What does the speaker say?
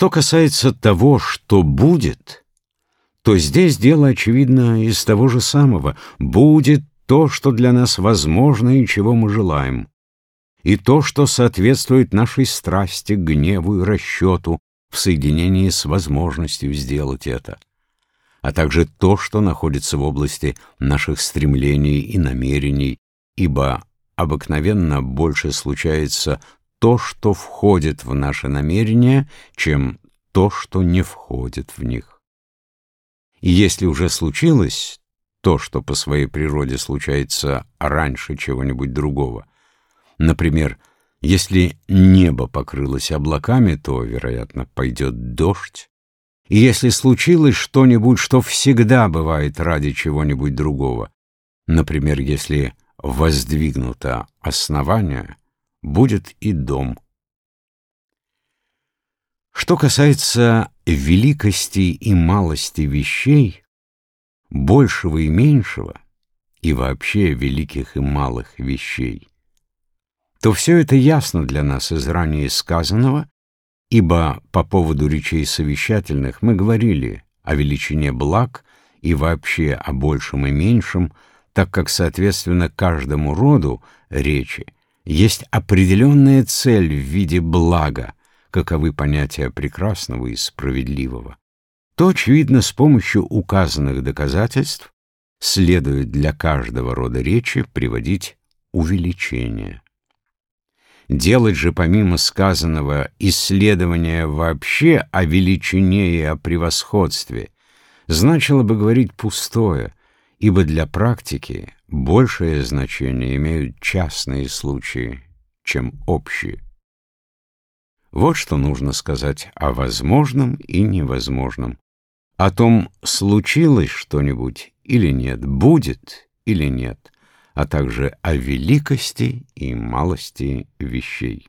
Что касается того, что будет, то здесь дело, очевидно, из того же самого. Будет то, что для нас возможно и чего мы желаем, и то, что соответствует нашей страсти, гневу и расчету в соединении с возможностью сделать это, а также то, что находится в области наших стремлений и намерений, ибо обыкновенно больше случается то, что входит в наши намерения, чем то, что не входит в них. И если уже случилось то, что по своей природе случается раньше чего-нибудь другого, например, если небо покрылось облаками, то, вероятно, пойдет дождь, и если случилось что-нибудь, что всегда бывает ради чего-нибудь другого, например, если воздвигнуто основание, будет и дом. Что касается великости и малости вещей, большего и меньшего, и вообще великих и малых вещей, то все это ясно для нас из ранее сказанного, ибо по поводу речей совещательных мы говорили о величине благ и вообще о большем и меньшем, так как, соответственно, каждому роду речи есть определенная цель в виде блага, каковы понятия прекрасного и справедливого, то, очевидно, с помощью указанных доказательств следует для каждого рода речи приводить увеличение. Делать же помимо сказанного исследования вообще о величине и о превосходстве значило бы говорить пустое, ибо для практики большее значение имеют частные случаи, чем общие. Вот что нужно сказать о возможном и невозможном, о том, случилось что-нибудь или нет, будет или нет, а также о великости и малости вещей.